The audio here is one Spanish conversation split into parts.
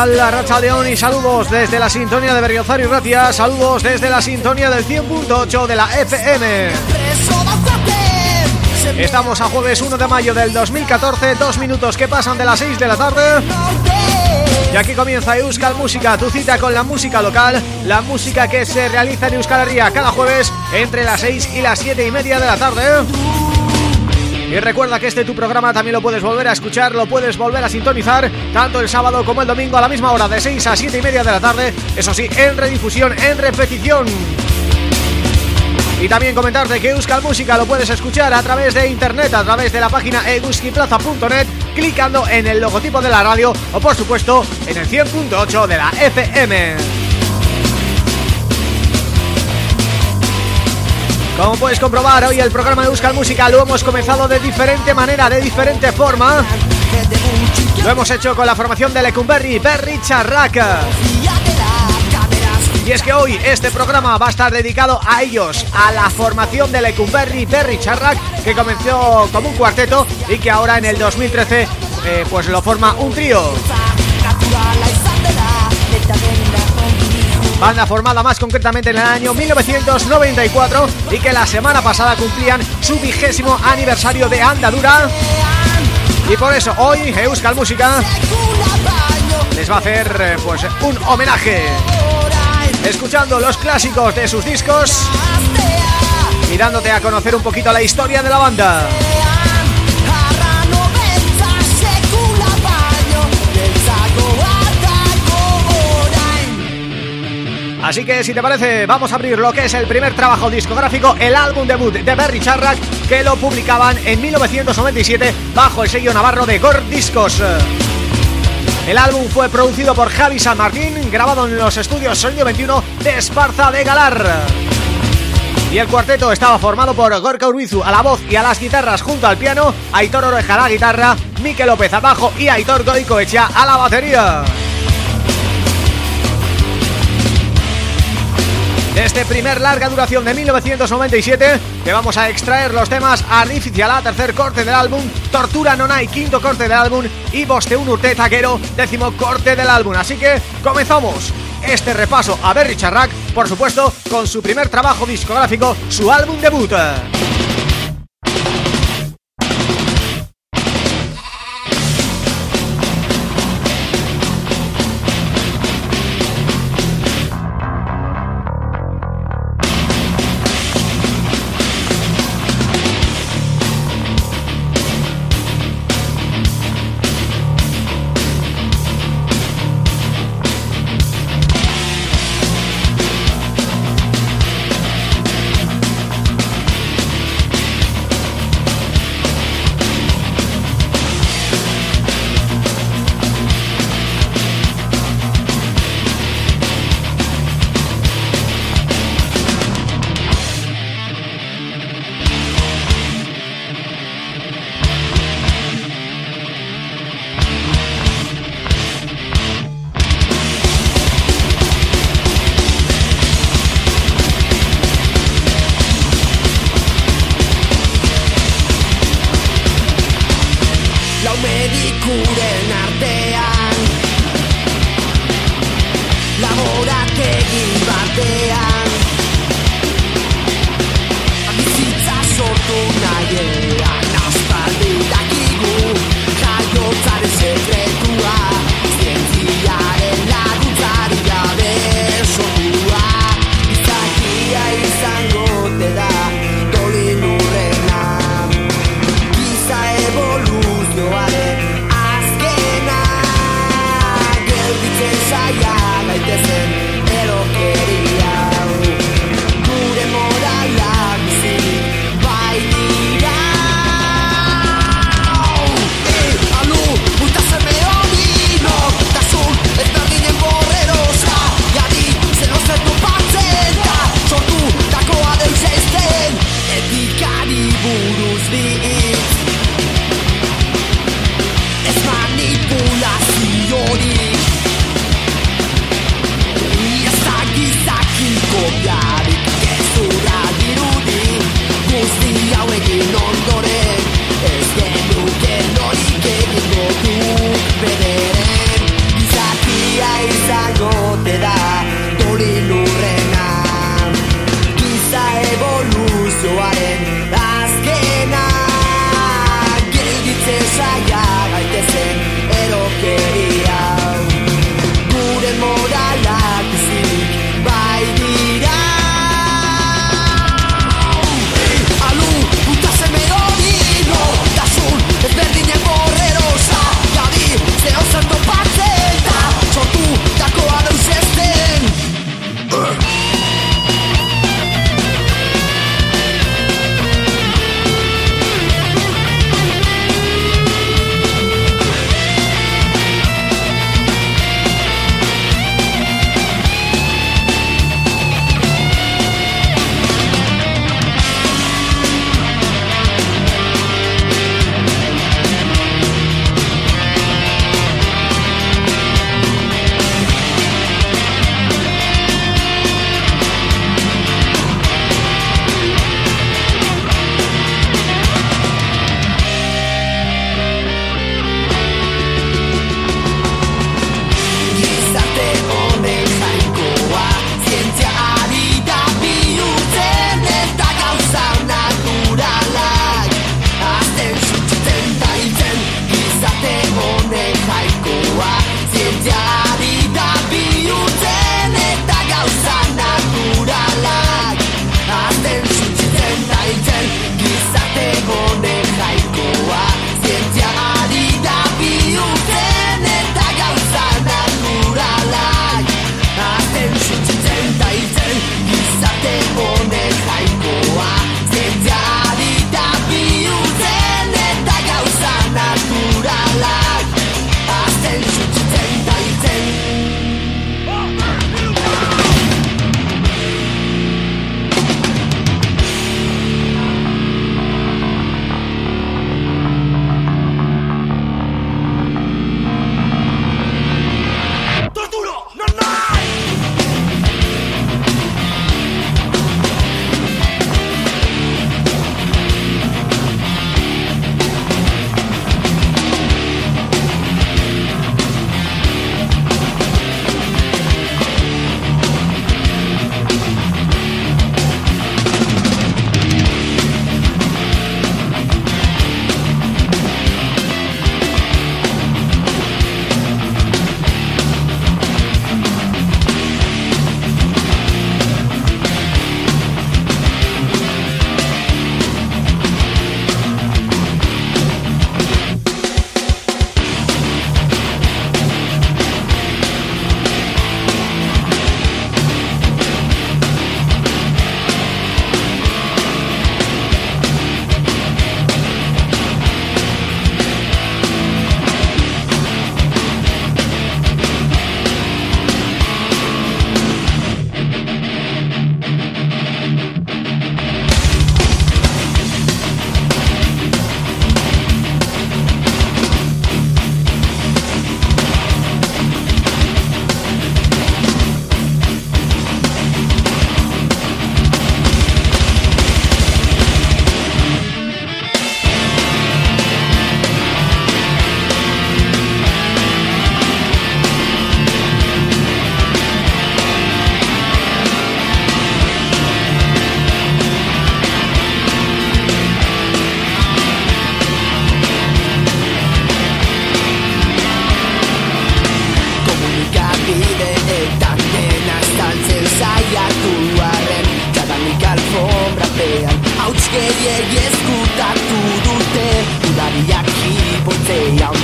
tal Racha León y saludos desde la sintonía de Berriozar y Ratia, saludos desde la sintonía del 100.8 de la FM. Estamos a jueves 1 de mayo del 2014, dos minutos que pasan de las 6 de la tarde. Y aquí comienza Euskal Música, tu cita con la música local, la música que se realiza en Euskal Herria cada jueves entre las 6 y las 7 y media de la tarde. Y recuerda que este tu programa también lo puedes volver a escuchar, lo puedes volver a sintonizar tanto el sábado como el domingo a la misma hora de 6 a 7 y media de la tarde, eso sí, en redifusión, en repetición. Y también comentarte que Euskal Música lo puedes escuchar a través de internet, a través de la página eguskiplaza.net, clicando en el logotipo de la radio o por supuesto en el 100.8 de la FM. Como puedes comprobar, hoy el programa de Euskal Música lo hemos comenzado de diferente manera, de diferente forma. Lo hemos hecho con la formación de Lecumberri, Berry Charraca. Y es que hoy este programa va a estar dedicado a ellos, a la formación de Lecumberri, Berry Charrac, que comenzó como un cuarteto y que ahora en el 2013 eh, pues lo forma un trío. Banda formada más concretamente en el año 1994 y que la semana pasada cumplían su vigésimo aniversario de andadura. Y por eso hoy Euskal Música les va a hacer eh, pues un homenaje escuchando los clásicos de sus discos y dándote a conocer un poquito la historia de la banda. Así que si te parece vamos a abrir lo que es el primer trabajo discográfico, el álbum debut de Berry Charrac que lo publicaban en 1997 bajo el sello navarro de Gord Discos. El álbum fue producido por Javi San Martín, grabado en los estudios Sonido 21 de Esparza de Galar. Y el cuarteto estaba formado por Gorka Urbizu a la voz y a las guitarras junto al piano, Aitor Oreja a la guitarra, Miquel López a bajo y Aitor Goicoechea a la batería. De este primer larga duración de 1997 que vamos a extraer los temas Artificial tercer corte del álbum Tortura non hay, quinto corte del álbum y Bosteun Urte Taquero, décimo corte del álbum. Así que comenzamos este repaso a Berry Charrac, por supuesto con su primer trabajo discográfico, su álbum debut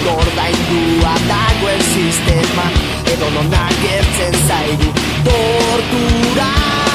hipotzea ondor daindua dagoen sistema. Edo non agertzen zaidu tortura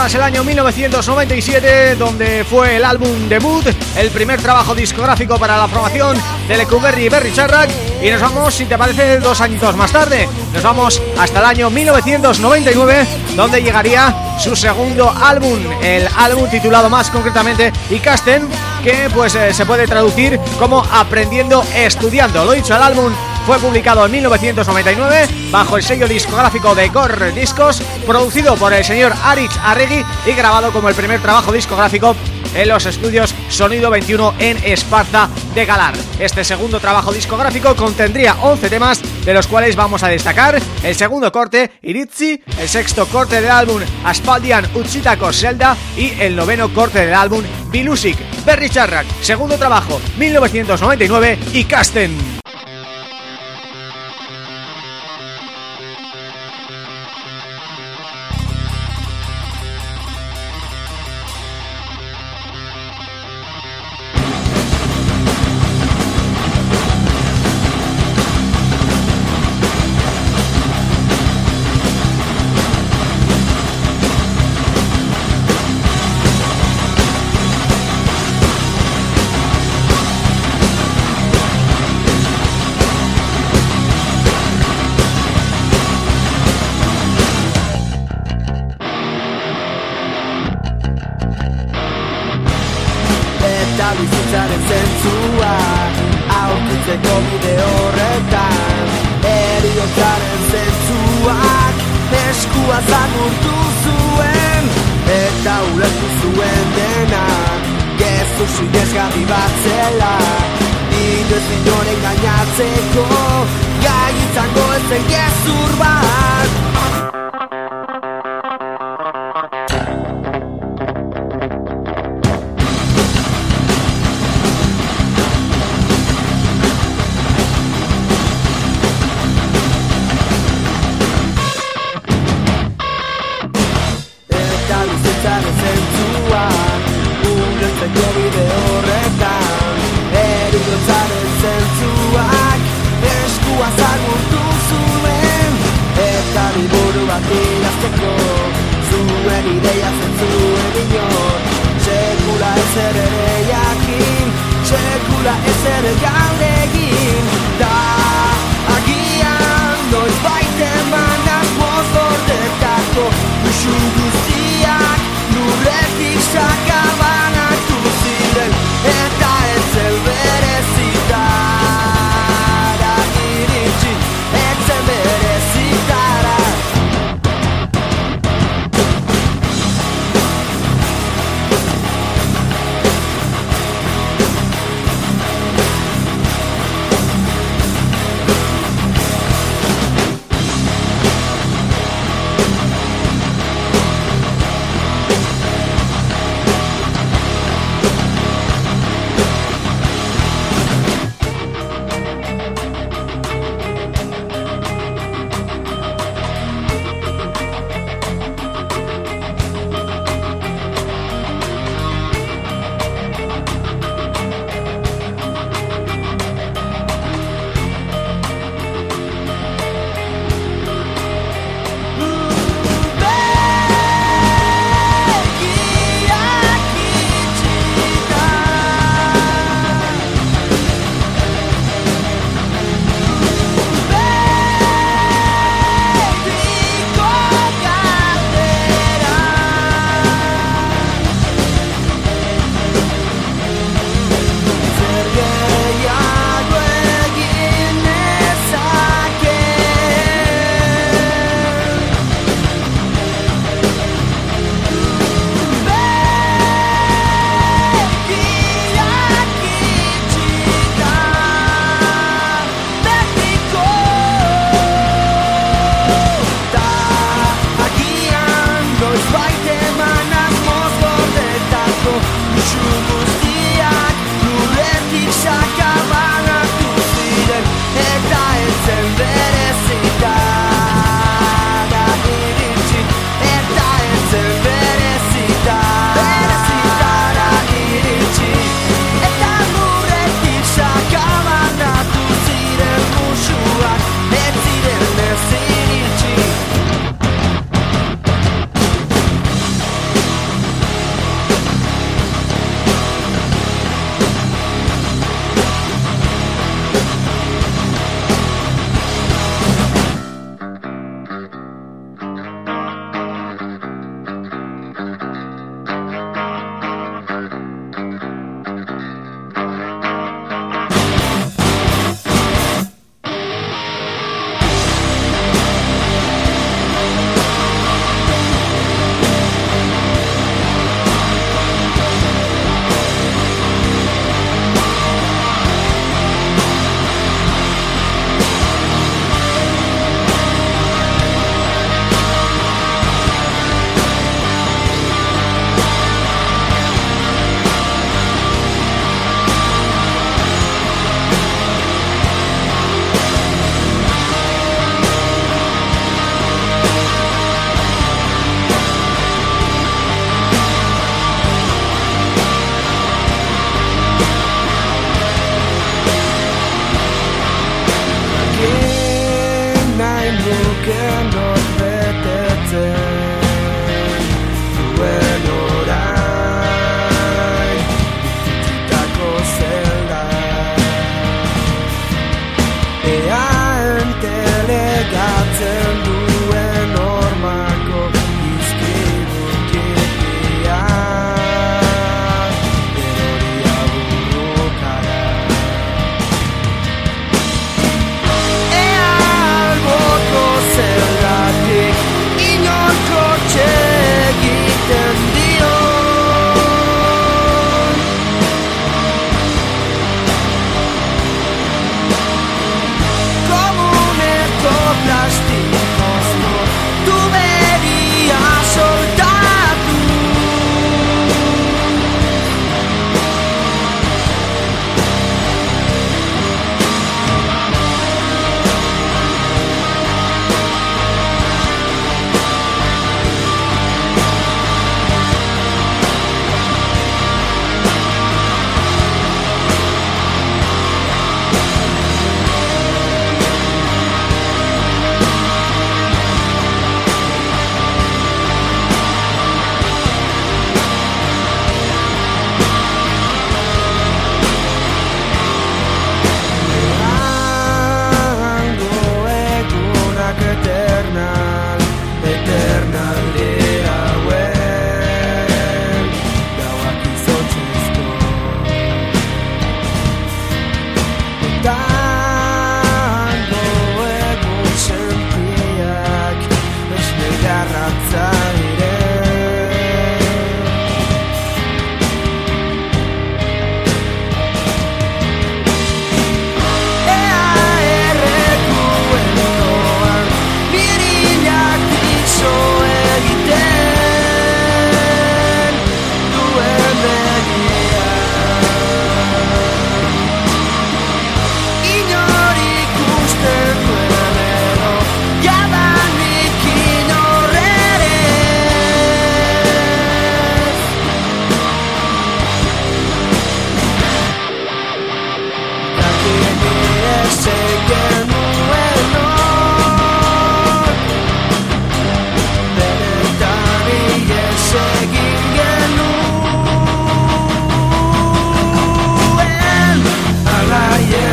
El año 1997 donde fue el álbum debut, el primer trabajo discográfico para la formación de Lecuberry y Berry Charrack y nos vamos, si te parece, dos añitos más tarde. Nos vamos hasta el año 1999 donde llegaría su segundo álbum, el álbum titulado más concretamente Icasten, que pues eh, se puede traducir como Aprendiendo Estudiando. Lo dicho, el álbum fue publicado en 1999 bajo el sello discográfico de Gore Discos, producido por el señor Aritz Arregui y grabado como el primer trabajo discográfico en los estudios Sonido 21 en Esparza de Galar. Este segundo trabajo discográfico contendría 11 temas, de los cuales vamos a destacar el segundo corte, Iritzi, el sexto corte del álbum Aspaldian Uchitako Zelda y el noveno corte del álbum Bilusic, Berry Charrak, segundo trabajo, 1999 y Casten.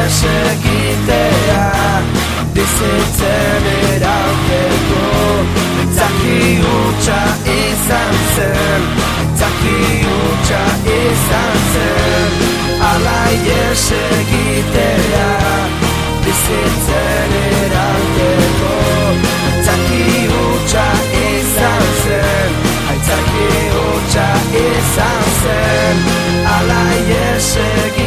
segitea Bizitzen erauteko Zaki utxa izan zen Zaki utxa izan zen. Alaie segitea Bizitzen erauteko Zaki utxa izan zen Aitzaki utxa izan zen. Alaie segitea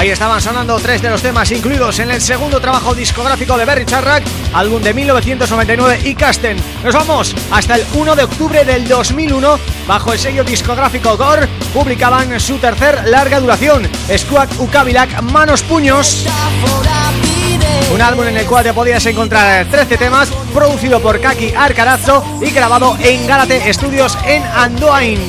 Ahí estaban sonando tres de los temas incluidos en el segundo trabajo discográfico de Berry Charrack, álbum de 1999 y Casten. Nos vamos hasta el 1 de octubre del 2001, bajo el sello discográfico Gore, publicaban su tercer larga duración, Squad Ukabilak Manos Puños. Un álbum en el cual te podías encontrar 13 temas, producido por Kaki Arcarazzo y grabado en Gálate Studios en Andoain.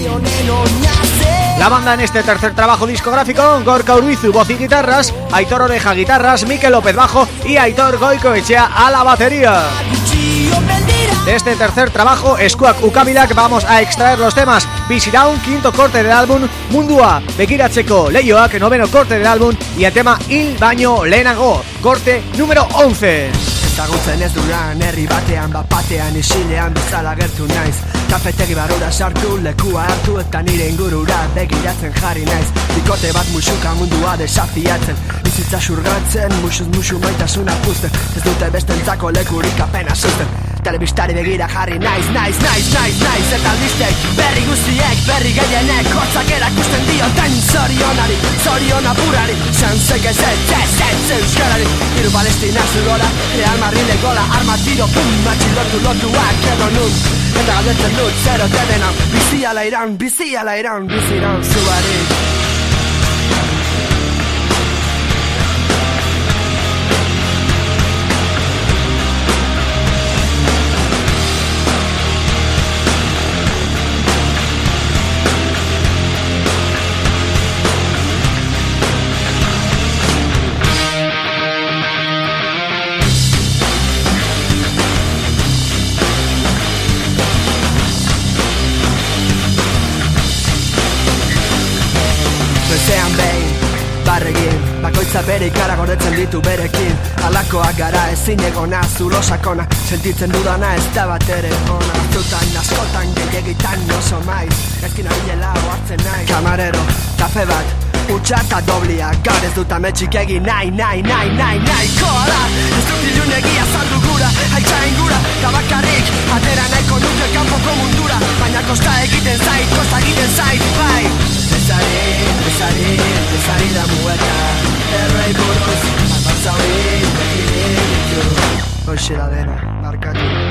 La banda en este tercer trabajo discográfico, Gorka Urbizu, voz y guitarras, Aitor Oreja, guitarras, Mikel López bajo y Aitor Goicoechea a la batería. De este tercer trabajo, Squawk Ukabilak, vamos a extraer los temas Down, quinto corte del álbum, Mundua, Begiratzeko, Leioak, noveno corte del álbum y el tema Il Baño Lenago, corte número 11. Ezagutzen ez duran herri batean bapatean isilean bezala gertu naiz. Kafetegi barura sartu lekua hartu eta nire ingurura begiratzen jarri naiz. Bikote bat musuka mundua desafiatzen. Bizitza surgatzen, musuz musu maitasuna puzten Ez dute bestentzako lekurik apena susten Telebistari begira jarri. Naiz, naiz, naiz, naiz, naiz Eta listek berri guztiek, berri gehienek. Hotzak erakusten dioten zorionari, zoriona burari. Sanzek ez ez, ez, ez, euskarari. Iru palestina zugora, real marrile gola Arma tiro, pum, matxilotu lotuak edo nun Eta galdetzen dut, zero denena Bizi ala iran, bizi ala iran, bizi iran zuari gordetzen ditu berekin. Alakoak gara ezin egona zulo sakona Sentitzen dudana ez da bat ere ona. Zutan askotan gehiagitan oso maiz. Ezkin abilela oartzen nahi. Kamarero, tafe bat, utxa eta doblia. Gaur ez dut ametxik egin nahi, nahi, nahi, nahi, nahi Koala, ez dut ilun egia zaldu gura Haitza ingura, tabakarrik Atera nahiko nuke kanpoko mundura. Baina kosta egiten zait, kosta egiten zait, bai. Bezari, bezari, bezari da muetan. Errei zauri Hoxe da dena, markatu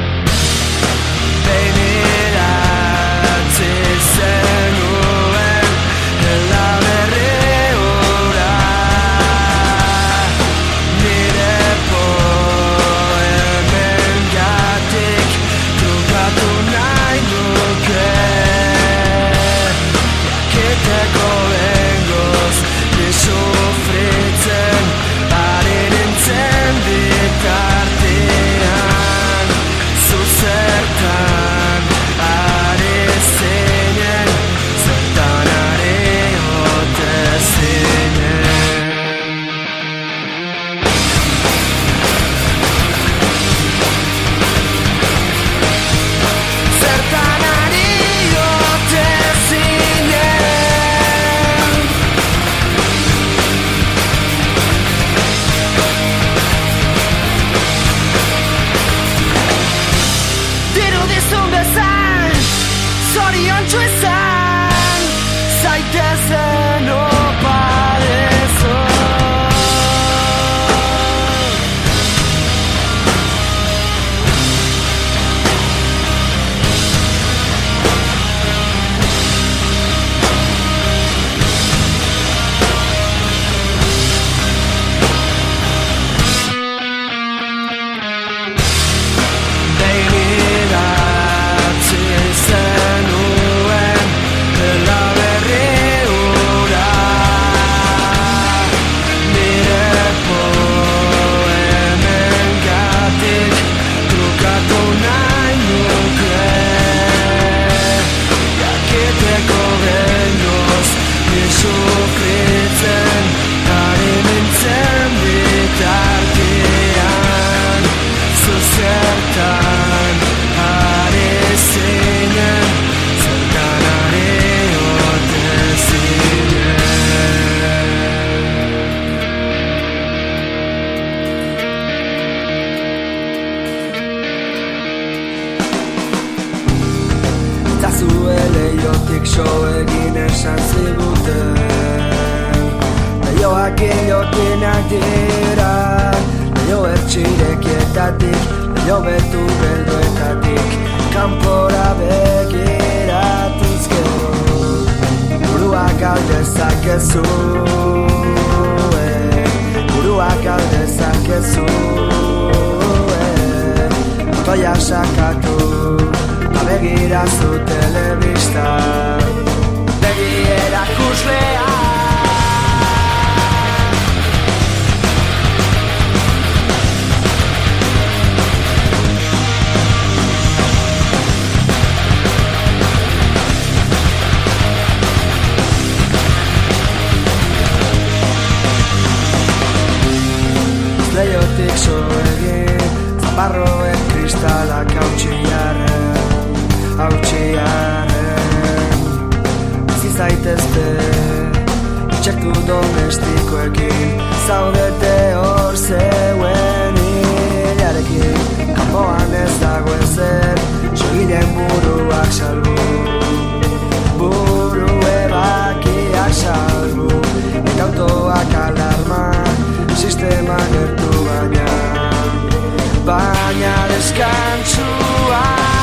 zuen eh, Toia sakatu Abegira zu telebista. Begi erakuslea zaitezte Txeku domestikoekin Zaudete hor zeuen hilarekin. Kampoan ez dago ezer Soginen buruak salgu Buru ebakiak salgu Eta autoak alarma Sistema gertu baina. Baina deskantzuak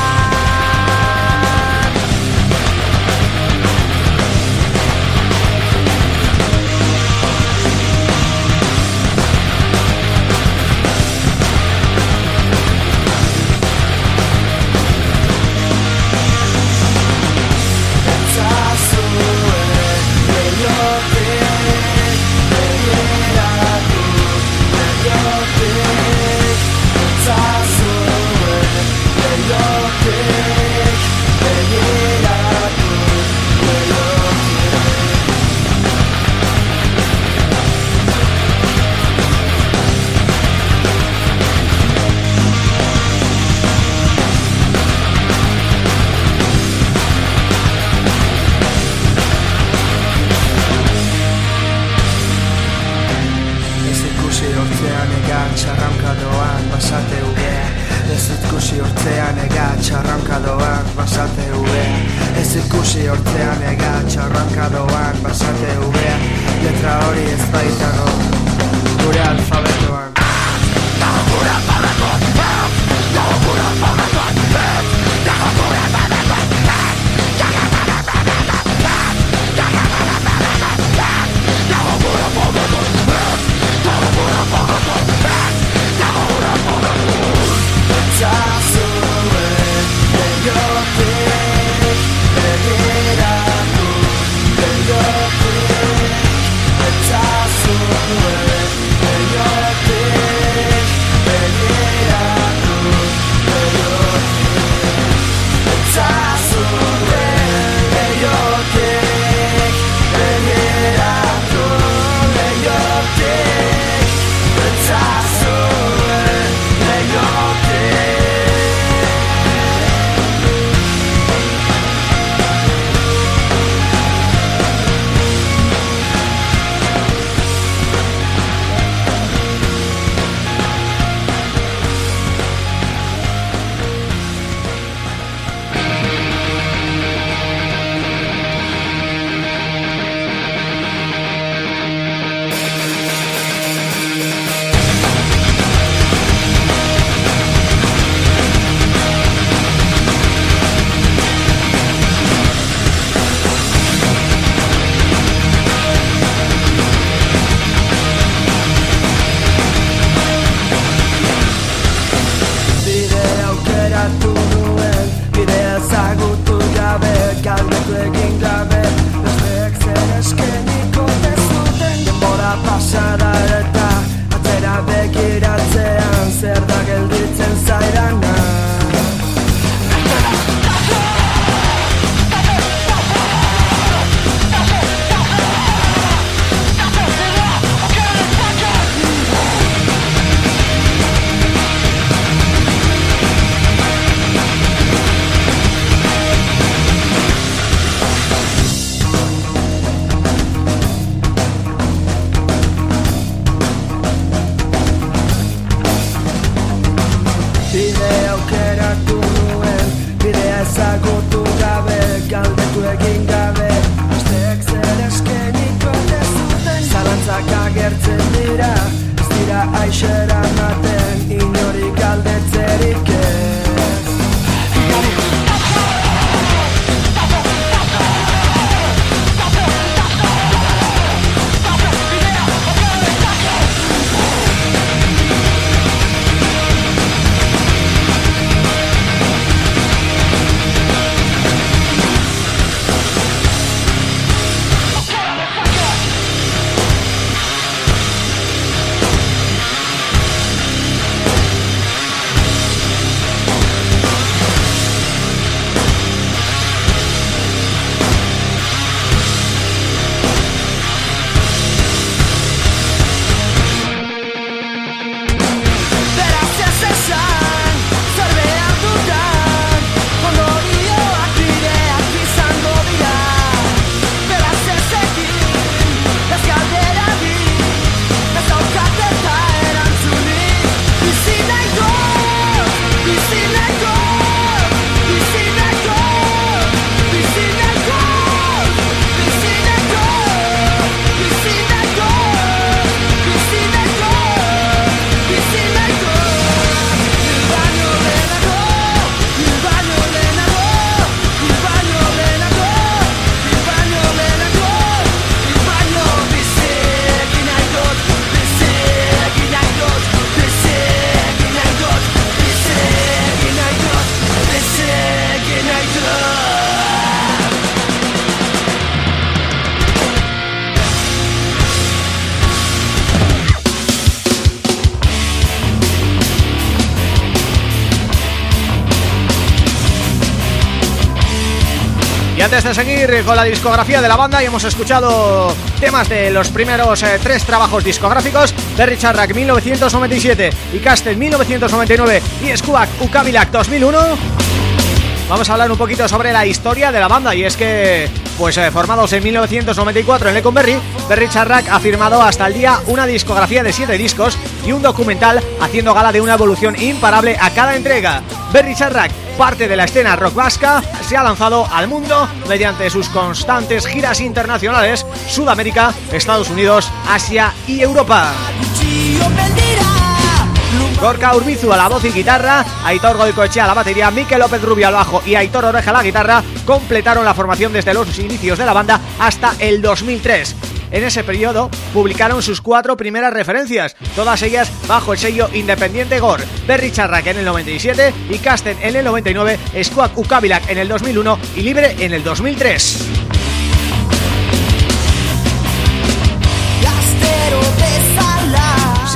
de seguir con la discografía de la banda y hemos escuchado temas de los primeros eh, tres trabajos discográficos de Richard Rack 1997 y Castle 1999 y Skuak Ukabilak 2001 Vamos a hablar un poquito sobre la historia de la banda y es que, pues eh, formados en 1994 en Leconberry, Berry Charrack ha firmado hasta el día una discografía de siete discos y un documental haciendo gala de una evolución imparable a cada entrega. Berry Charrack parte de la escena rock vasca, se ha lanzado al mundo mediante sus constantes giras internacionales Sudamérica, Estados Unidos, Asia y Europa. Gorka Urbizu a la voz y guitarra, Aitor Goicoechea a la batería, Miquel López Rubio al bajo y Aitor Oreja a la guitarra completaron la formación desde los inicios de la banda hasta el 2003. En ese periodo publicaron sus cuatro primeras referencias, todas ellas bajo el sello independiente Gore, Berry Charrack en el 97 y Casten en el 99, Squad Ukabilak en el 2001 y Libre en el 2003.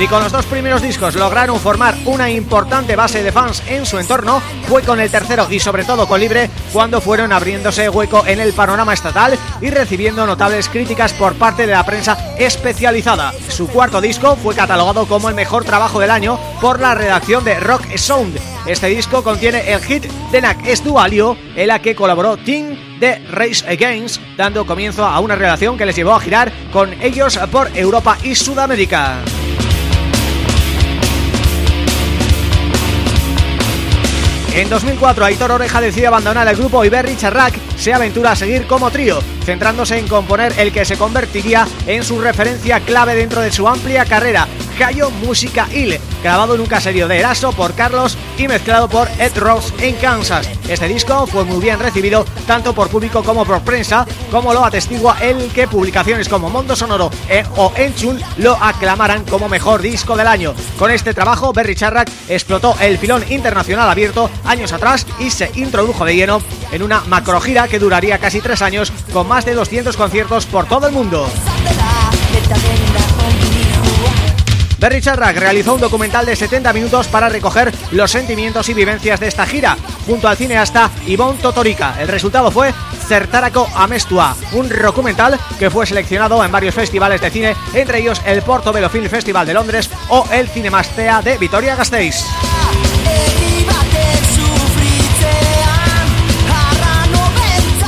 Si con los dos primeros discos lograron formar una importante base de fans en su entorno, fue con el tercero y sobre todo con Libre cuando fueron abriéndose hueco en el panorama estatal y recibiendo notables críticas por parte de la prensa especializada. Su cuarto disco fue catalogado como el mejor trabajo del año por la redacción de Rock Sound. Este disco contiene el hit de Nak Es Dualio, en la que colaboró Tim de Race Against, dando comienzo a una relación que les llevó a girar con ellos por Europa y Sudamérica. En 2004 Aitor Oreja decide abandonar el grupo y Charrac se aventura a seguir como trío, centrándose en componer el que se convertiría en su referencia clave dentro de su amplia carrera, Cayo Música Il, grabado en un caserío de Eraso por Carlos y mezclado por Ed Ross en Kansas. Este disco fue muy bien recibido tanto por público como por prensa, como lo atestigua el que publicaciones como Mondo Sonoro e o Enchun lo aclamaran como mejor disco del año. Con este trabajo, Berry Charrack explotó el filón internacional abierto años atrás y se introdujo de lleno en una macro gira que duraría casi tres años con más de 200 conciertos por todo el mundo. Berry Charrack realizó un documental de 70 minutos para recoger los sentimientos y vivencias de esta gira, junto al cineasta Ivonne Totorica. El resultado fue Certaraco Amestua, un documental que fue seleccionado en varios festivales de cine, entre ellos el Portobello Film Festival de Londres o el Cinemastea de Vitoria-Gasteiz.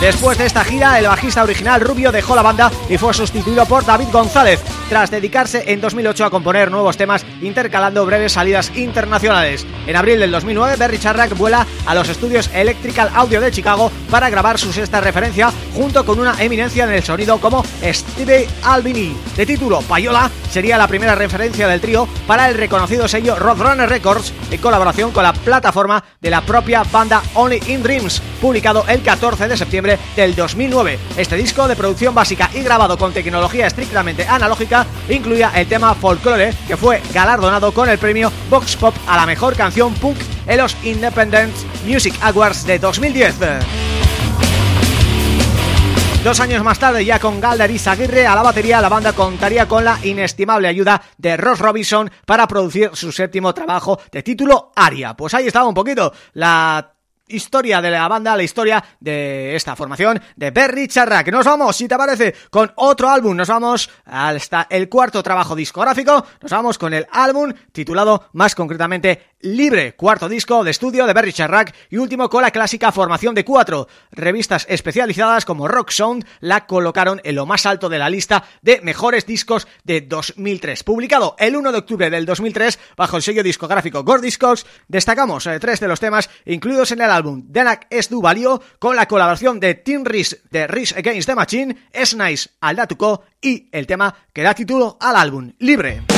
Después de esta gira, el bajista original Rubio dejó la banda y fue sustituido por David González, tras dedicarse en 2008 a componer nuevos temas intercalando breves salidas internacionales. En abril del 2009, Berry Charrack vuela a los estudios Electrical Audio de Chicago para grabar su sexta referencia junto con una eminencia en el sonido como Steve Albini. De título Payola, sería la primera referencia del trío para el reconocido sello Roadrunner Records en colaboración con la plataforma de la propia banda Only in Dreams, publicado el 14 de septiembre del 2009. Este disco de producción básica y grabado con tecnología estrictamente analógica incluía el tema Folklore, que fue galardonado con el premio Vox Pop a la mejor canción punk en los Independent Music Awards de 2010. Dos años más tarde, ya con Galder Aguirre a la batería, la banda contaría con la inestimable ayuda de Ross Robinson para producir su séptimo trabajo de título Aria. Pues ahí estaba un poquito la historia de la banda, la historia de esta formación de Berry Charrack. Nos vamos, si te parece, con otro álbum. Nos vamos hasta el cuarto trabajo discográfico. Nos vamos con el álbum titulado más concretamente Libre, cuarto disco de estudio de Berry Charrack y último con la clásica formación de cuatro. Revistas especializadas como Rock Sound la colocaron en lo más alto de la lista de mejores discos de 2003. Publicado el 1 de octubre del 2003 bajo el sello discográfico Gore Discos, destacamos eh, tres de los temas incluidos en el álbum Denak es du Valio con la colaboración de Tim Riz de Riz Against the Machine, Es Nice Aldatuko y el tema que da título al álbum, Libre.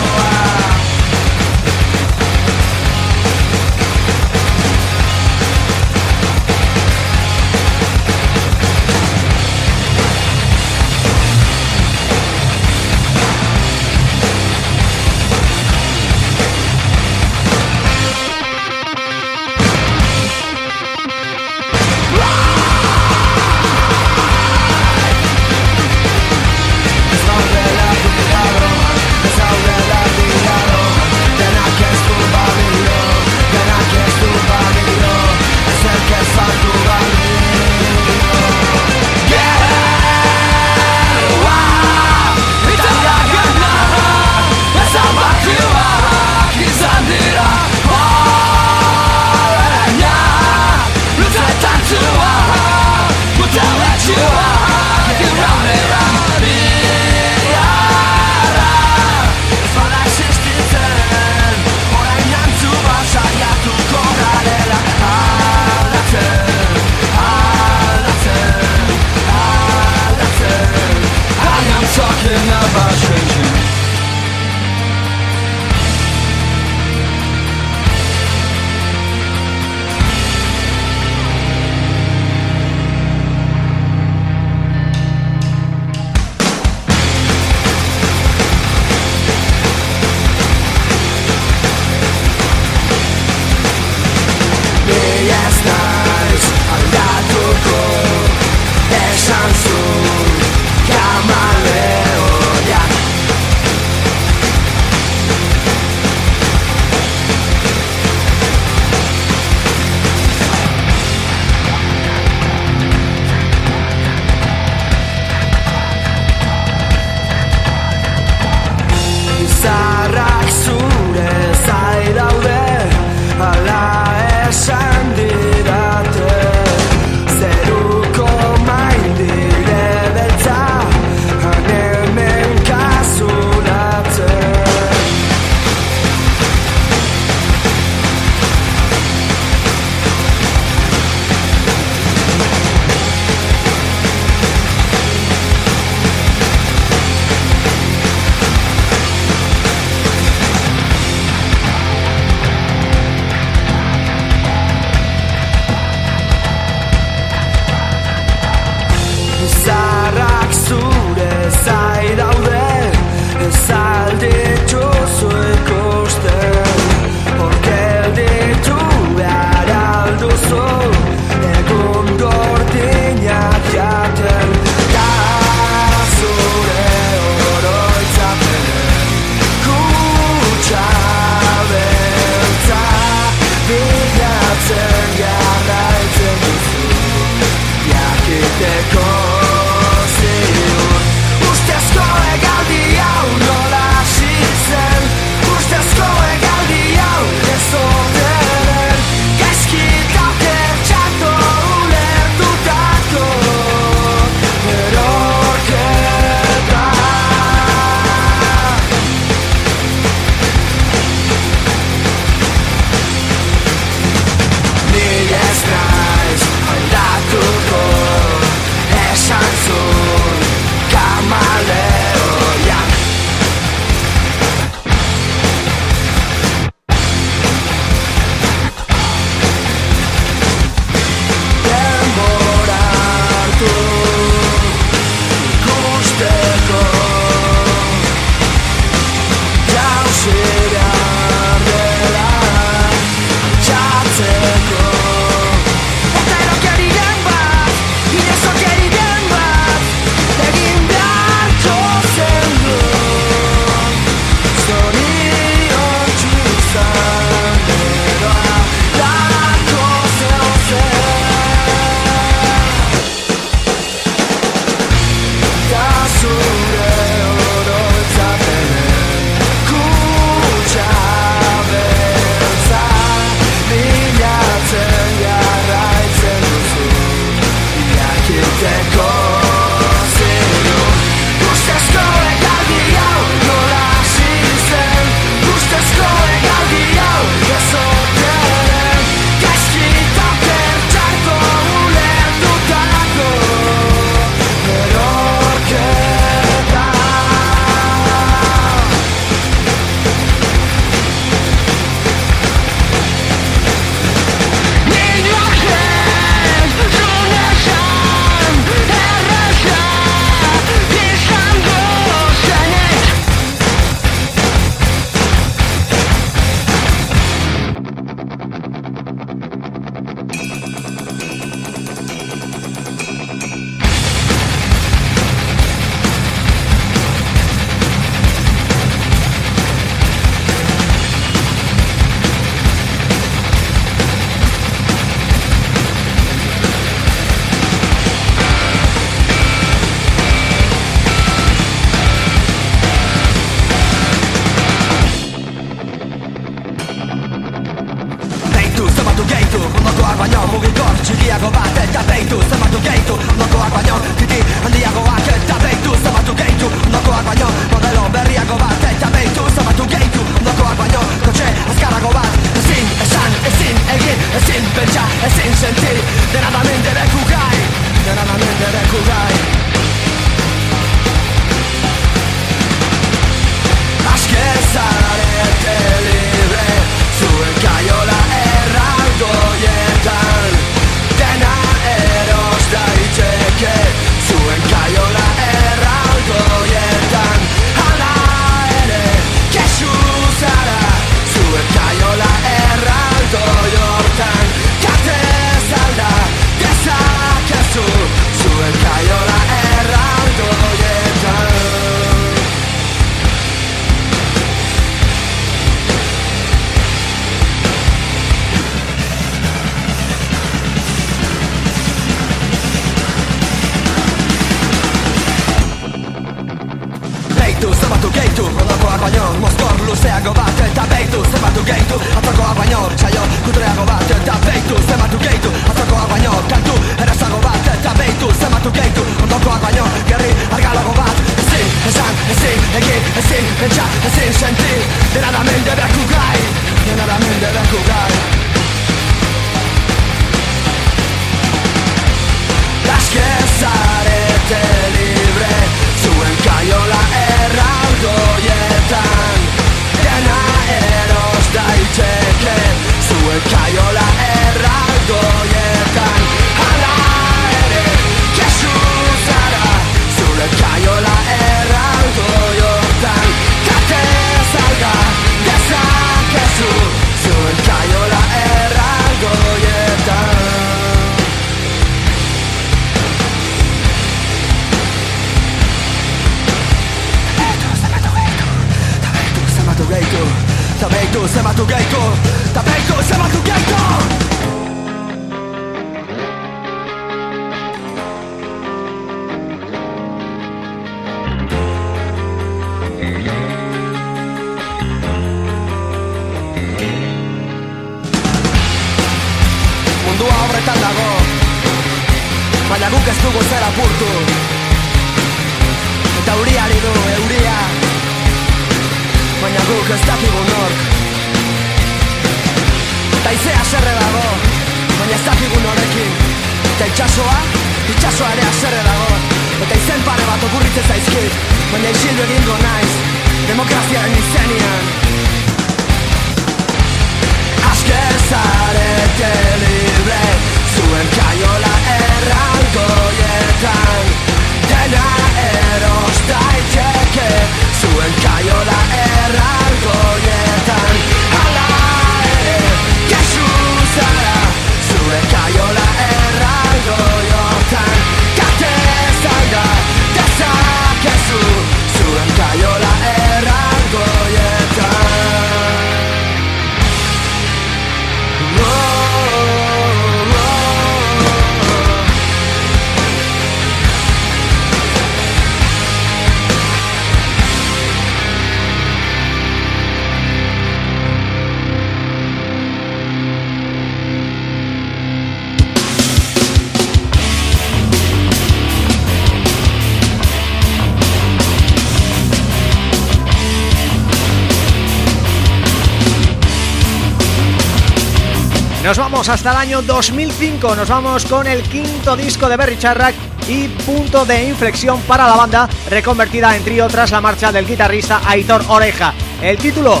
Nos vamos hasta el año 2005, nos vamos con el quinto disco de Berry Charrack y punto de inflexión para la banda reconvertida en trío tras la marcha del guitarrista Aitor Oreja. El título,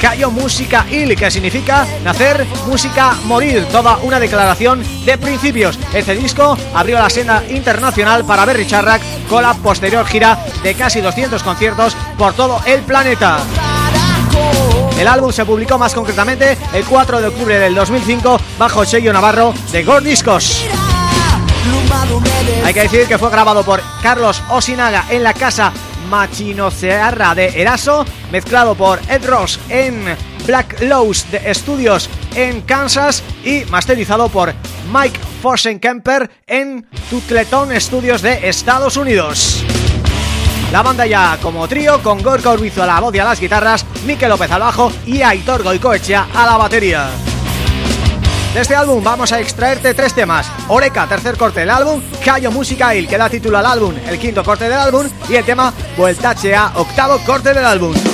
Cayo Música Il, que significa nacer, música, morir, toda una declaración de principios. Este disco abrió la senda internacional para Berry Charrack con la posterior gira de casi 200 conciertos por todo el planeta. El álbum se publicó más concretamente el 4 de octubre del 2005 bajo sello navarro de Gore Discos. Hay que decir que fue grabado por Carlos Osinaga en la casa Machinocearra de Eraso, mezclado por Ed Ross en Black Lows de Estudios en Kansas y masterizado por Mike Fosenkemper en Tutleton Studios de Estados Unidos. La banda ya como trío con Gorka Urbizo a la voz y a las guitarras, Mikel López al bajo y Aitor Goicoechea a la batería. De este álbum vamos a extraerte tres temas Oreca, tercer corte del álbum Cayo Musicail, que da título al álbum El quinto corte del álbum Y el tema Vueltache a octavo corte del álbum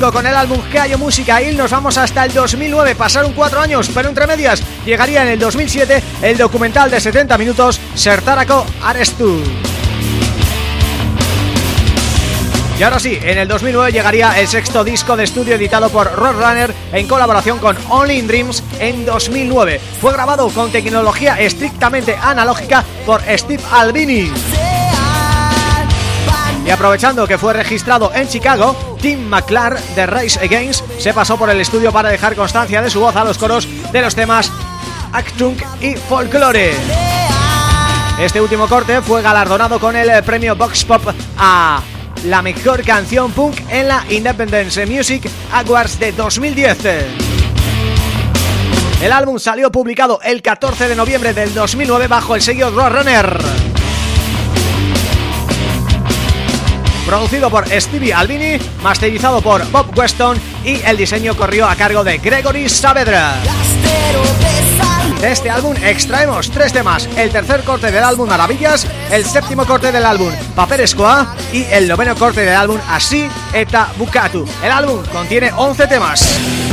2005 con el álbum Cayo Música y nos vamos hasta el 2009 Pasaron cuatro años, pero entre medias Llegaría en el 2007 el documental de 70 minutos Sertaraco Arestu y ahora sí, en el 2009 llegaría el sexto disco de estudio editado por Roadrunner en colaboración con Only in Dreams en 2009. Fue grabado con tecnología estrictamente analógica por Steve Albini. Y aprovechando que fue registrado en Chicago, Tim McClar de Race Against se pasó por el estudio para dejar constancia de su voz a los coros de los temas Actung y Folklore. Este último corte fue galardonado con el premio Box Pop a la mejor canción punk en la Independence Music Awards de 2010. El álbum salió publicado el 14 de noviembre del 2009 bajo el sello Roadrunner. Producido por Stevie Albini, masterizado por Bob Weston y el diseño corrió a cargo de Gregory Saavedra. De este álbum extraemos tres temas El tercer corte del álbum Maravillas El séptimo corte del álbum Paper Escoa Y el noveno corte del álbum Así Eta Bukatu El álbum contiene 11 temas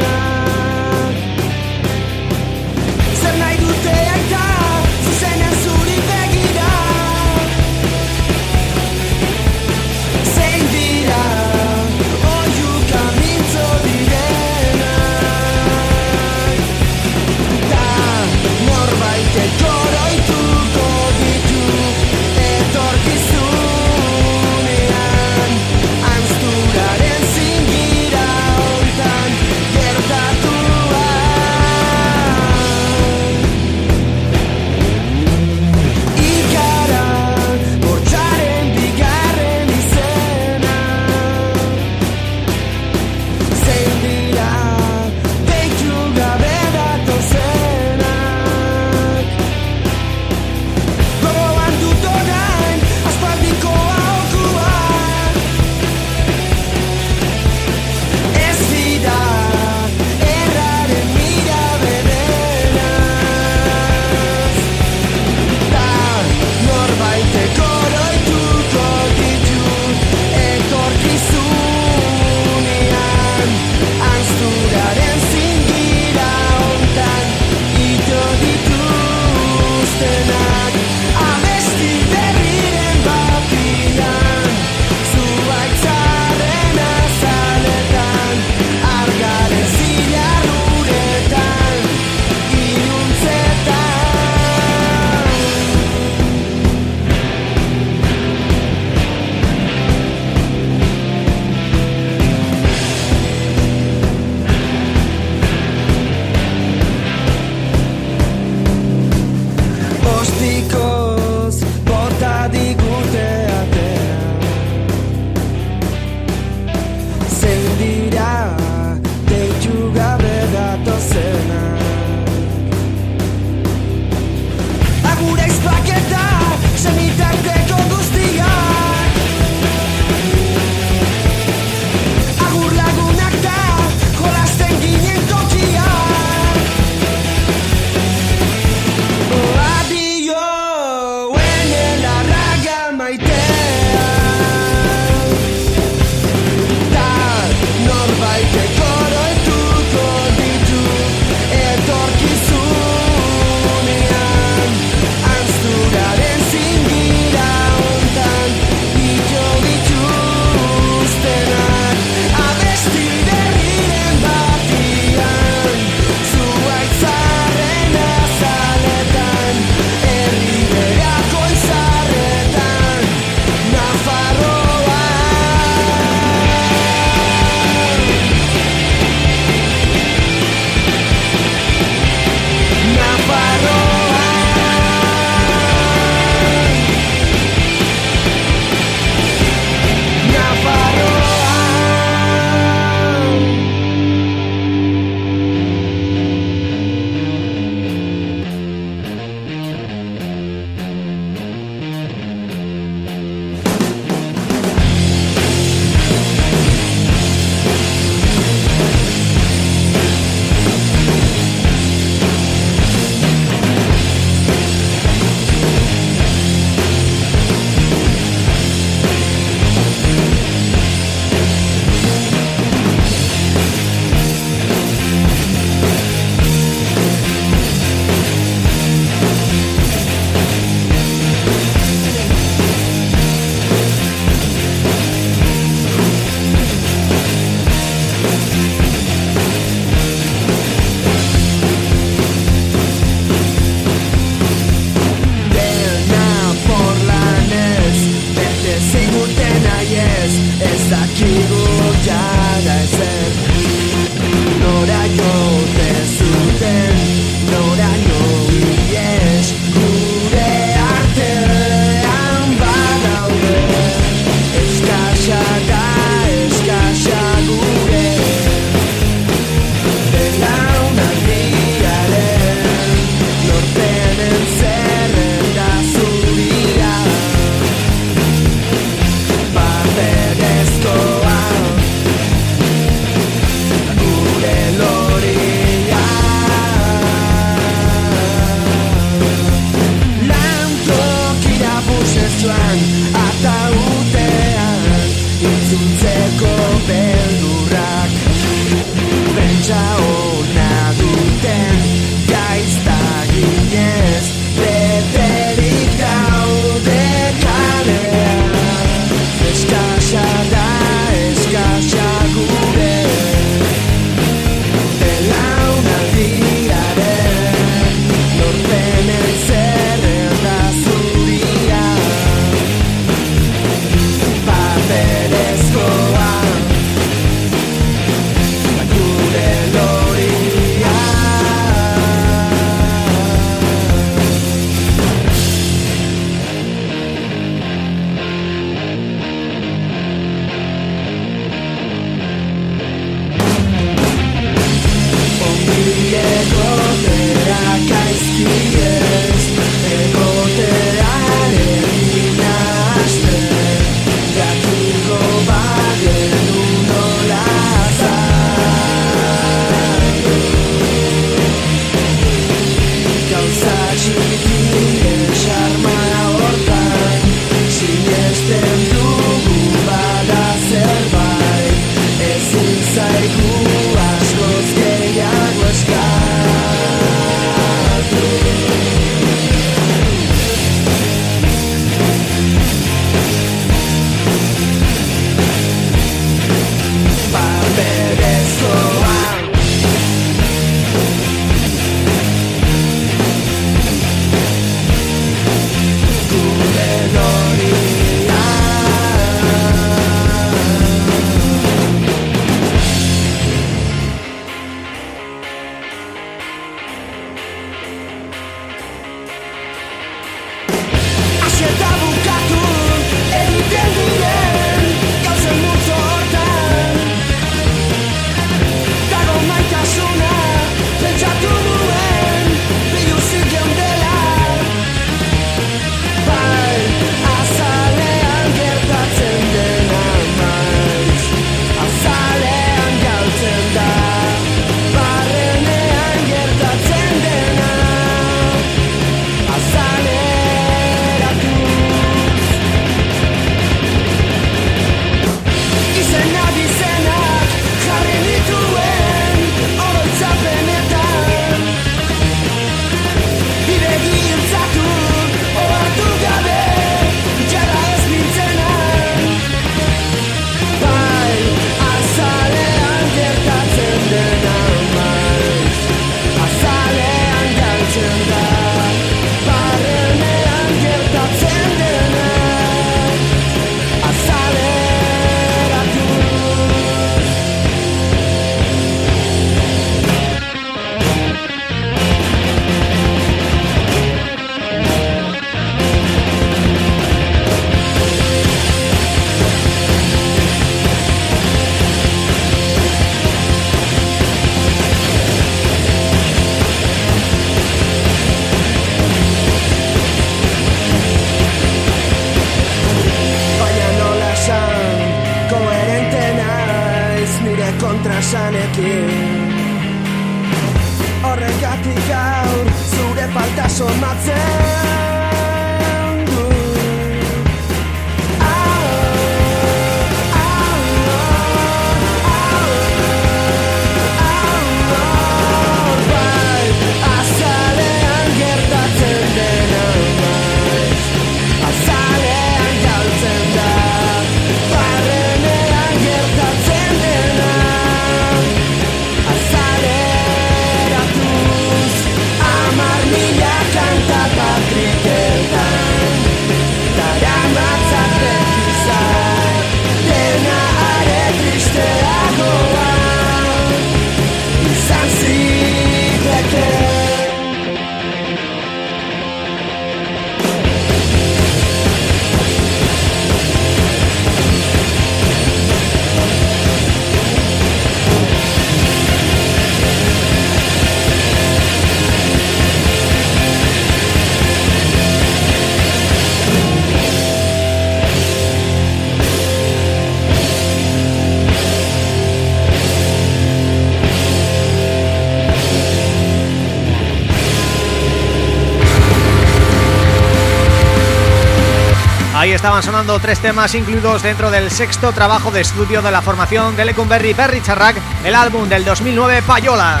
estaban sonando tres temas incluidos dentro del sexto trabajo de estudio de la formación de Lecumberri Berry Charrac, el álbum del 2009 Payola.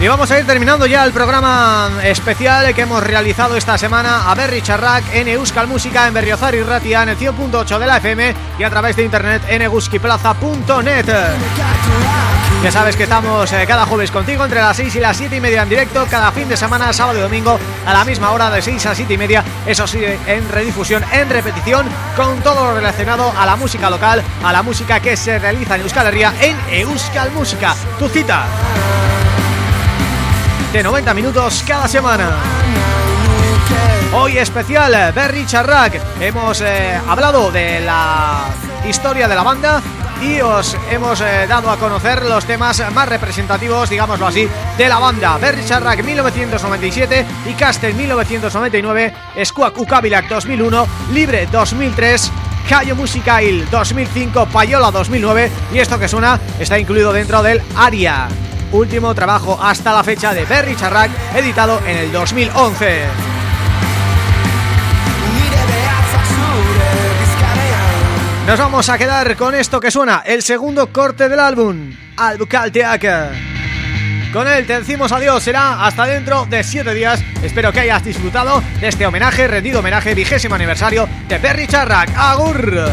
Y vamos a ir terminando ya el programa especial que hemos realizado esta semana a Berry Charrac en Euskal Música en Berriozar y Ratia en el 100.8 de la FM y a través de internet en eguskiplaza.net. Ya sabes que estamos eh, cada jueves contigo entre las 6 y las 7 y media en directo, cada fin de semana, sábado y domingo, a la misma hora de 6 a 7 y media, eso sí, en redifusión, en repetición, con todo lo relacionado a la música local, a la música que se realiza en Euskal Herria, en Euskal Música, tu cita de 90 minutos cada semana. Hoy especial, Berry Charrac, hemos eh, hablado de la historia de la banda y os hemos eh, dado a conocer los temas más representativos, digámoslo así, de la banda Berry Charrac 1997 y Castel 1999, Squawk Ukabilak 2001, Libre 2003 Cayo Musicail 2005, Payola 2009 y esto que suena está incluido dentro del ARIA último trabajo hasta la fecha de Berry Charrac, editado en el 2011. Nos vamos a quedar con esto que suena, el segundo corte del álbum, Albucalteac. Con él te decimos adiós, será hasta dentro de siete días. Espero que hayas disfrutado de este homenaje, rendido homenaje, vigésimo aniversario de Berry Charrac. ¡Agur!